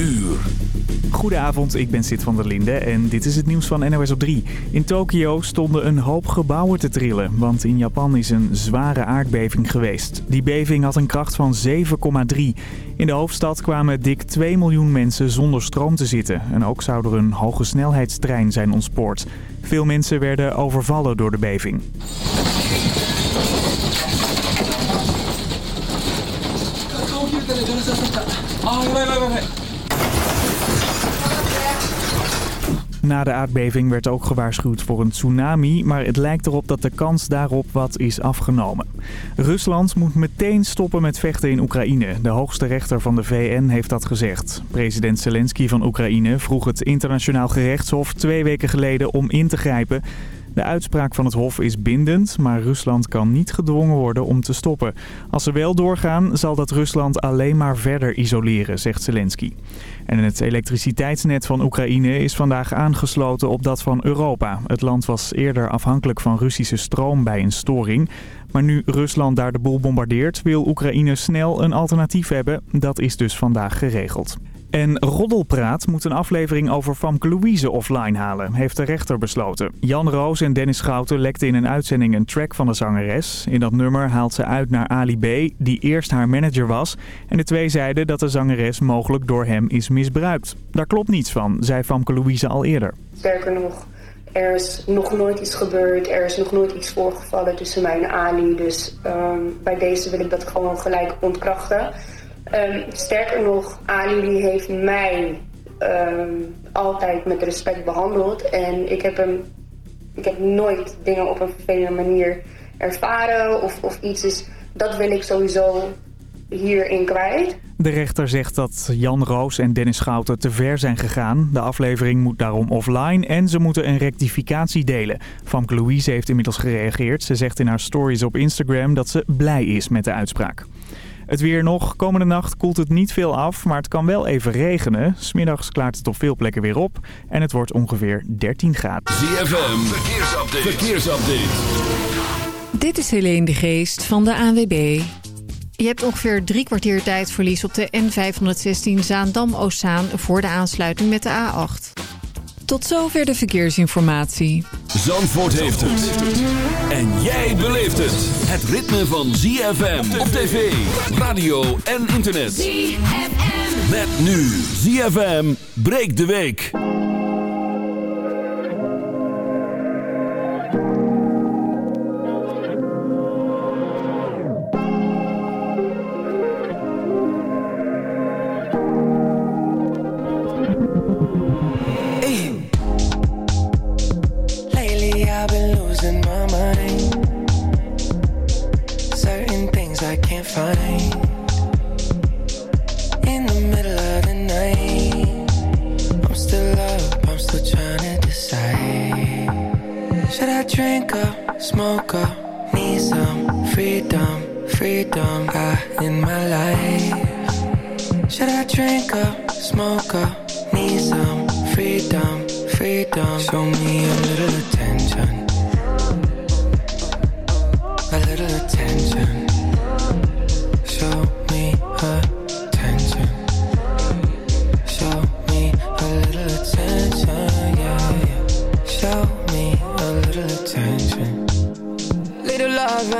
uur. Goedenavond, ik ben Sid van der Linde en dit is het nieuws van NOS op 3. In Tokio stonden een hoop gebouwen te trillen, want in Japan is een zware aardbeving geweest. Die beving had een kracht van 7,3. In de hoofdstad kwamen dik 2 miljoen mensen zonder stroom te zitten. En ook zou er een hoge snelheidstrein zijn ontspoord. Veel mensen werden overvallen door de beving. Na de aardbeving werd ook gewaarschuwd voor een tsunami, maar het lijkt erop dat de kans daarop wat is afgenomen. Rusland moet meteen stoppen met vechten in Oekraïne. De hoogste rechter van de VN heeft dat gezegd. President Zelensky van Oekraïne vroeg het internationaal gerechtshof twee weken geleden om in te grijpen. De uitspraak van het Hof is bindend, maar Rusland kan niet gedwongen worden om te stoppen. Als ze wel doorgaan, zal dat Rusland alleen maar verder isoleren, zegt Zelensky. En het elektriciteitsnet van Oekraïne is vandaag aangesloten op dat van Europa. Het land was eerder afhankelijk van Russische stroom bij een storing. Maar nu Rusland daar de boel bombardeert, wil Oekraïne snel een alternatief hebben. Dat is dus vandaag geregeld. En Roddelpraat moet een aflevering over Famke Louise offline halen, heeft de rechter besloten. Jan Roos en Dennis Schouten lekten in een uitzending een track van de zangeres. In dat nummer haalt ze uit naar Ali B, die eerst haar manager was. En de twee zeiden dat de zangeres mogelijk door hem is misbruikt. Daar klopt niets van, zei Famke Louise al eerder. Sterker nog, er is nog nooit iets gebeurd, er is nog nooit iets voorgevallen tussen mij en Ali. Dus um, bij deze wil ik dat gewoon gelijk ontkrachten. Um, sterker nog, Ali heeft mij um, altijd met respect behandeld. En ik heb, hem, ik heb nooit dingen op een vervelende manier ervaren of, of iets. Dus dat wil ik sowieso hierin kwijt. De rechter zegt dat Jan Roos en Dennis Schouten te ver zijn gegaan. De aflevering moet daarom offline en ze moeten een rectificatie delen. Famke Louise heeft inmiddels gereageerd. Ze zegt in haar stories op Instagram dat ze blij is met de uitspraak. Het weer nog. Komende nacht koelt het niet veel af, maar het kan wel even regenen. Smiddags klaart het op veel plekken weer op en het wordt ongeveer 13 graden. ZFM, verkeersupdate. verkeersupdate. Dit is Helene de Geest van de ANWB. Je hebt ongeveer drie kwartier tijdverlies op de N516 Zaandam-Oostzaan... voor de aansluiting met de A8. Tot zover de verkeersinformatie. Zandvoort heeft het. En jij beleeft het. Het ritme van ZFM op tv, radio en internet. ZFM. Met nu ZFM breekt de week. I can't find. In the middle of the night, I'm still up, I'm still trying to decide. Should I drink up, smoke up, need some freedom, freedom ah, in my life? Should I drink up, smoke up, need some freedom, freedom? Show me a little attention. A little attention.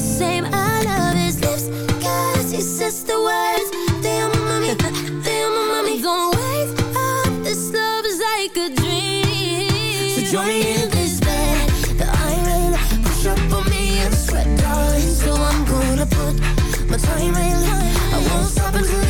same. I love his lips, cause he says the words. Mami, te amo, mami. Don't wake up, this love is like a dream. So join me in this bed that I'm. Push up on me and sweat, darling. So I'm gonna put my time in. I won't stop until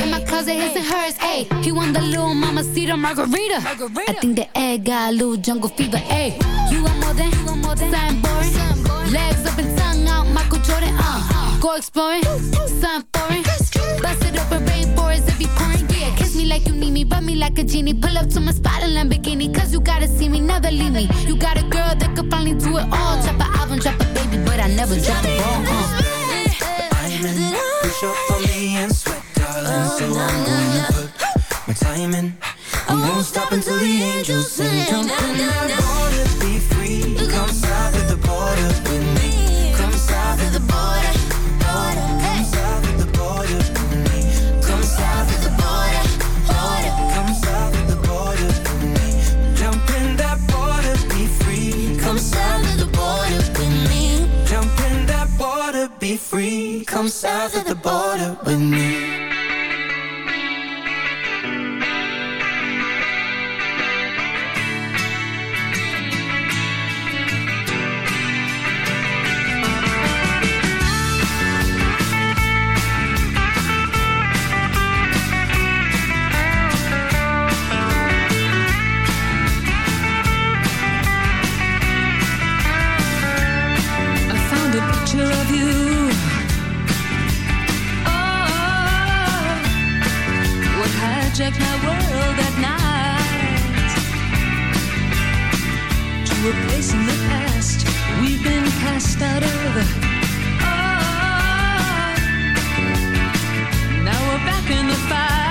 My closet, his and hers. Ayy, he want the little mama cedar margarita. margarita. I think the egg got a little jungle fever. Ayy, you want more than, you want more than something boring. Legs up and tongue out, Michael Jordan. Uh, go exploring, something foreign. Bust it open, rainforest if you pouring. Yeah, kiss me like you need me, rub me like a genie. Pull up to my spot in Lamborghini, cause you gotta see me, never leave me. You got a girl that could finally do it all. Drop an album, drop a baby, but I never drop the ball. Uh. Diamond, push up on me and sweat, darling. So I'm gonna put my time in. I won't stop until the angels sing. Jump in that water, be free. Come south of the border with me. Come south of the border, border. Come south of the border with me. Come south of the border, border. Come south of the border with me. Jump in that be free. Come south of the border with me. Jump in that be free. Come south of the border with me. What my world at night? To a place in the past we've been cast out of. Oh, now we're back in the fight.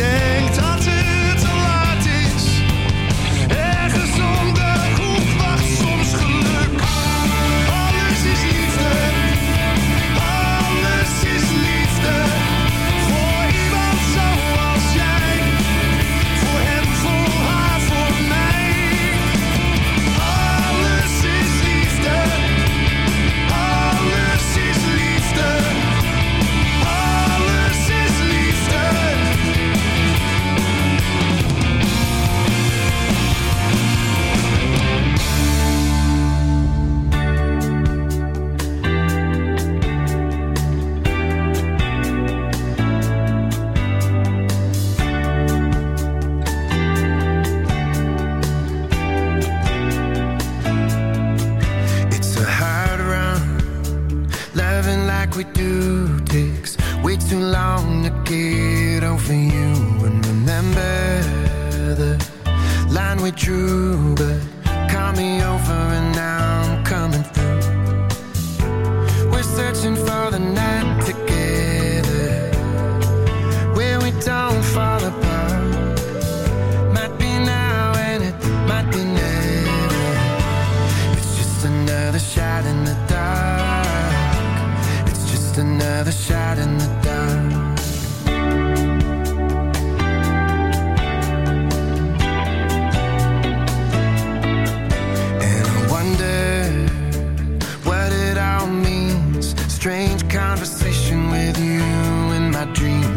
said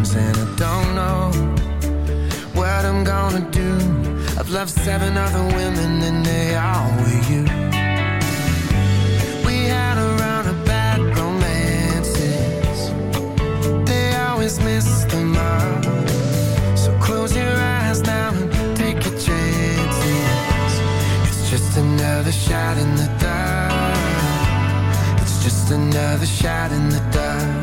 dreams, and I don't know what I'm gonna do. I've loved seven other women, and they all were you. We had a run of bad romances. They always miss the mark. So close your eyes now and take your chances. It's just another shot in the dark. It's just another shot in the dark.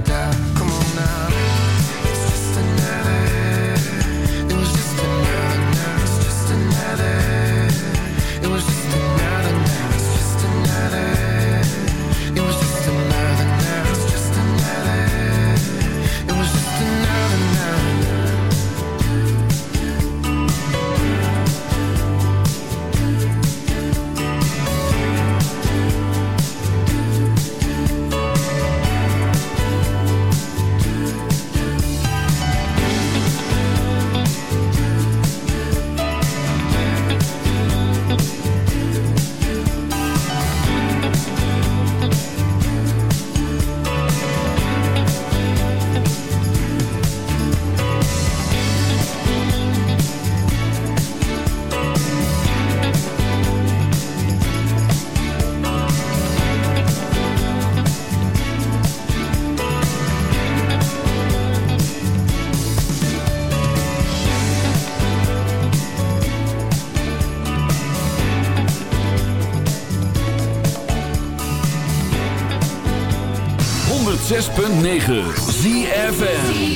106.9 ZFN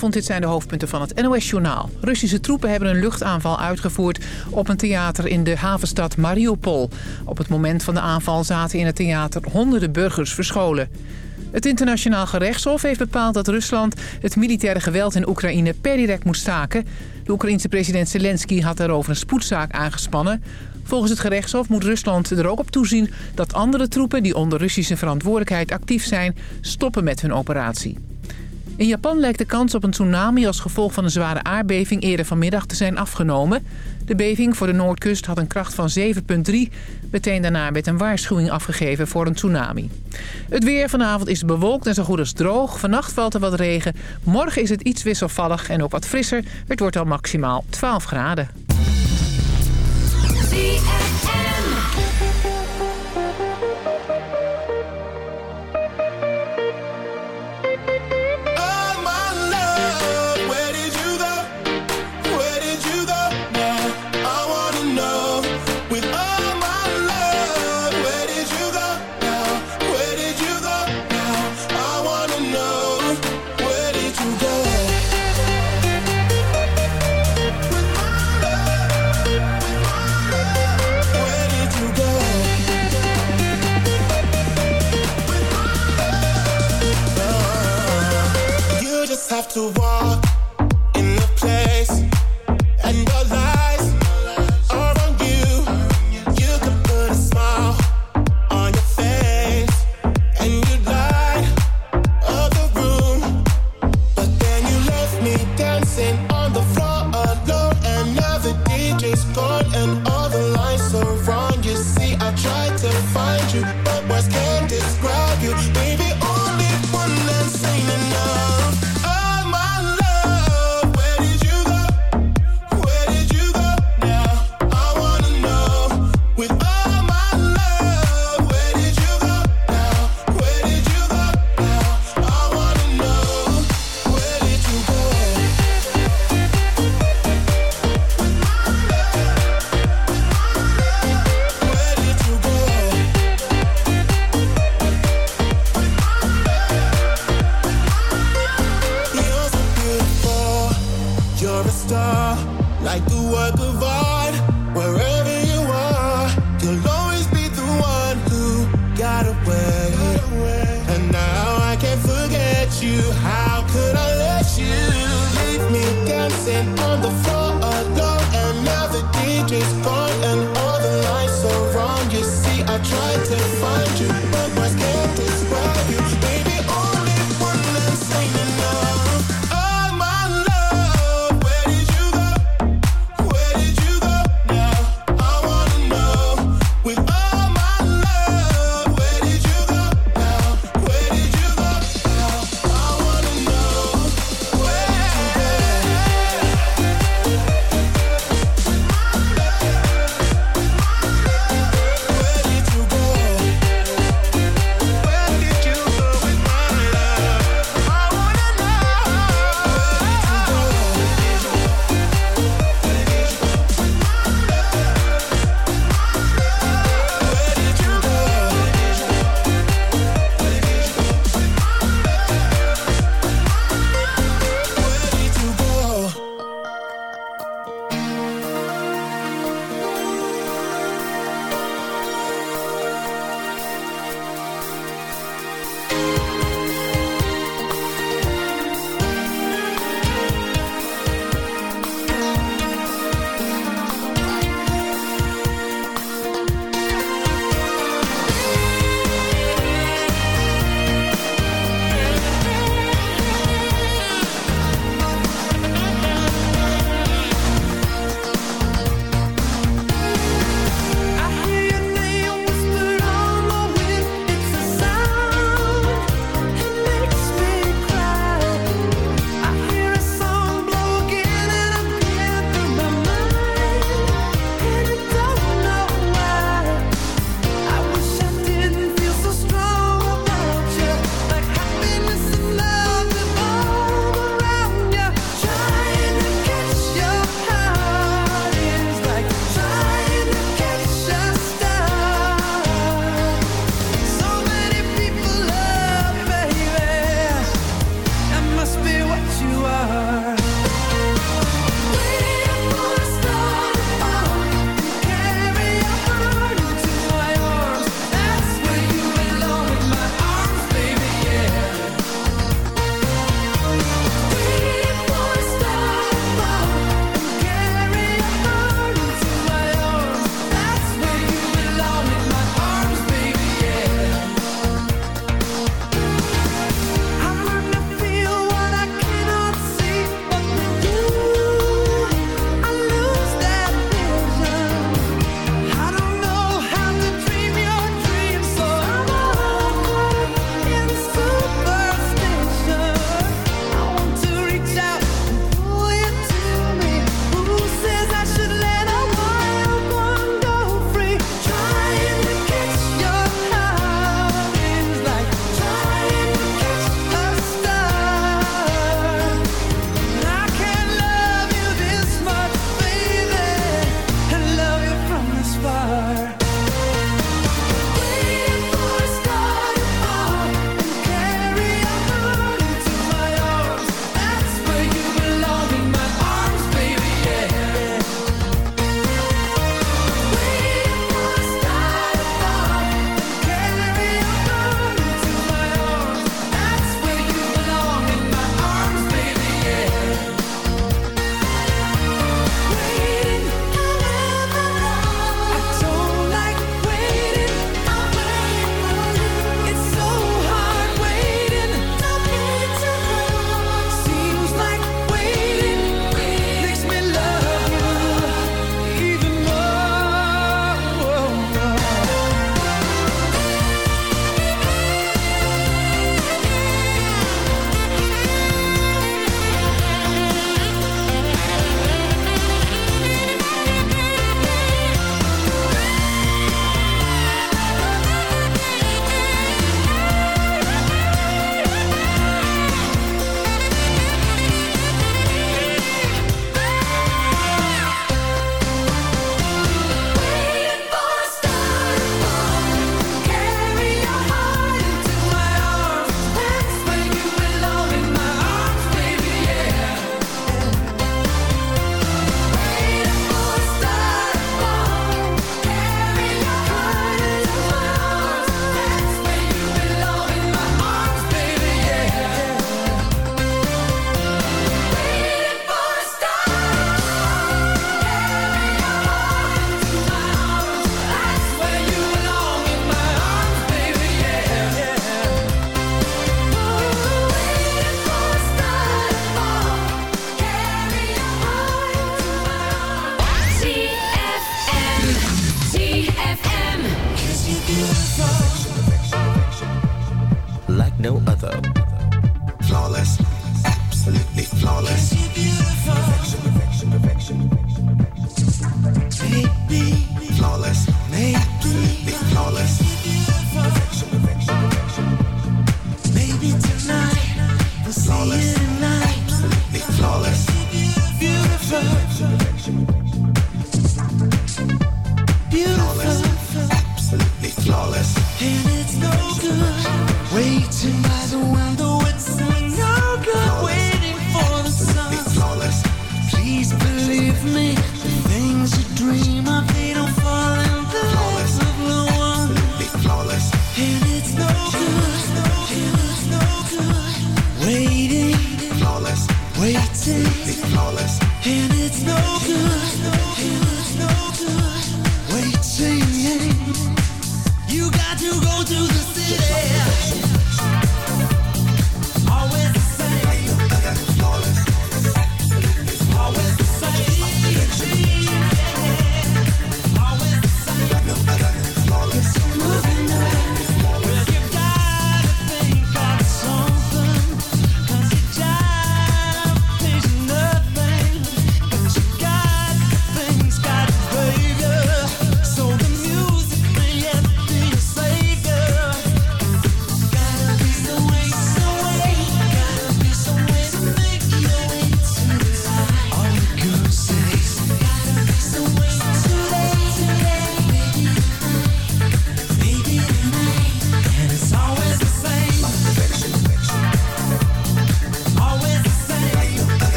Goedenavond, dit zijn de hoofdpunten van het NOS-journaal. Russische troepen hebben een luchtaanval uitgevoerd op een theater in de havenstad Mariupol. Op het moment van de aanval zaten in het theater honderden burgers verscholen. Het internationaal gerechtshof heeft bepaald dat Rusland het militaire geweld in Oekraïne per direct moet staken. De Oekraïense president Zelensky had daarover een spoedzaak aangespannen. Volgens het gerechtshof moet Rusland er ook op toezien dat andere troepen die onder Russische verantwoordelijkheid actief zijn, stoppen met hun operatie. In Japan lijkt de kans op een tsunami als gevolg van een zware aardbeving eerder vanmiddag te zijn afgenomen. De beving voor de Noordkust had een kracht van 7,3. Meteen daarna werd een waarschuwing afgegeven voor een tsunami. Het weer vanavond is bewolkt en zo goed als droog. Vannacht valt er wat regen. Morgen is het iets wisselvallig en ook wat frisser. Het wordt al maximaal 12 graden. Have to walk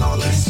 flawless.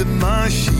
Vreemde machinerie.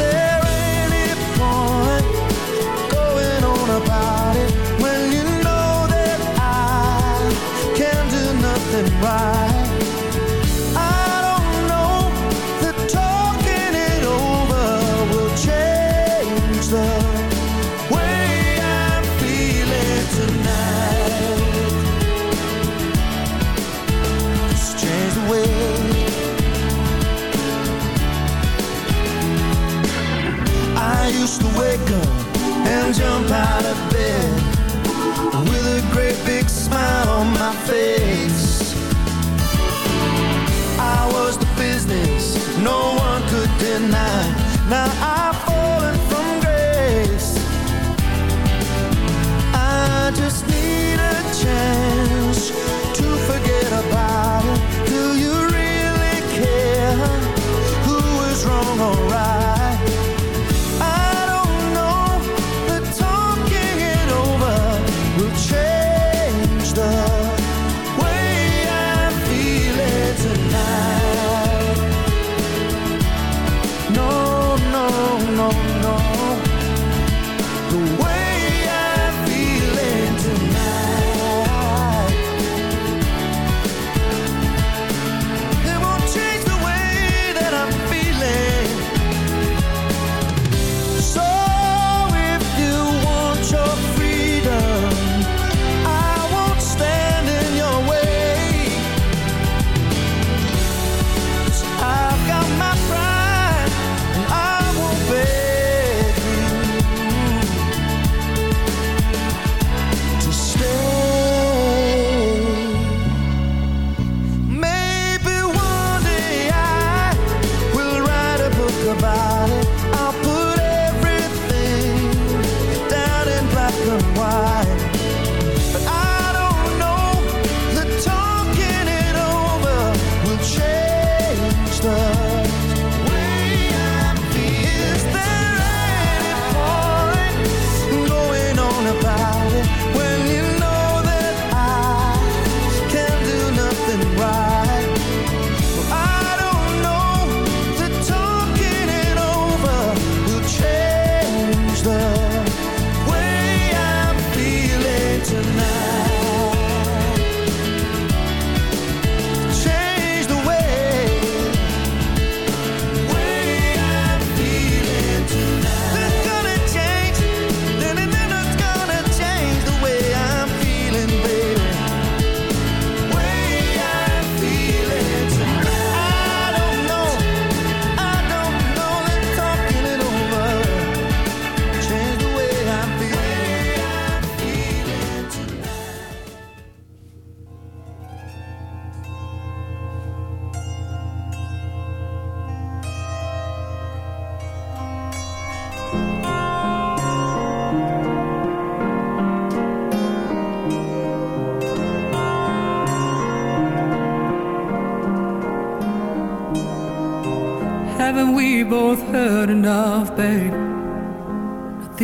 there